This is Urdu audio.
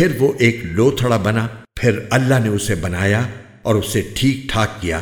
پھر وہ ایک لوتھڑا بنا، پھر اللہ نے اسے بنایا اور اسے ٹھیک ٹھاک کیا۔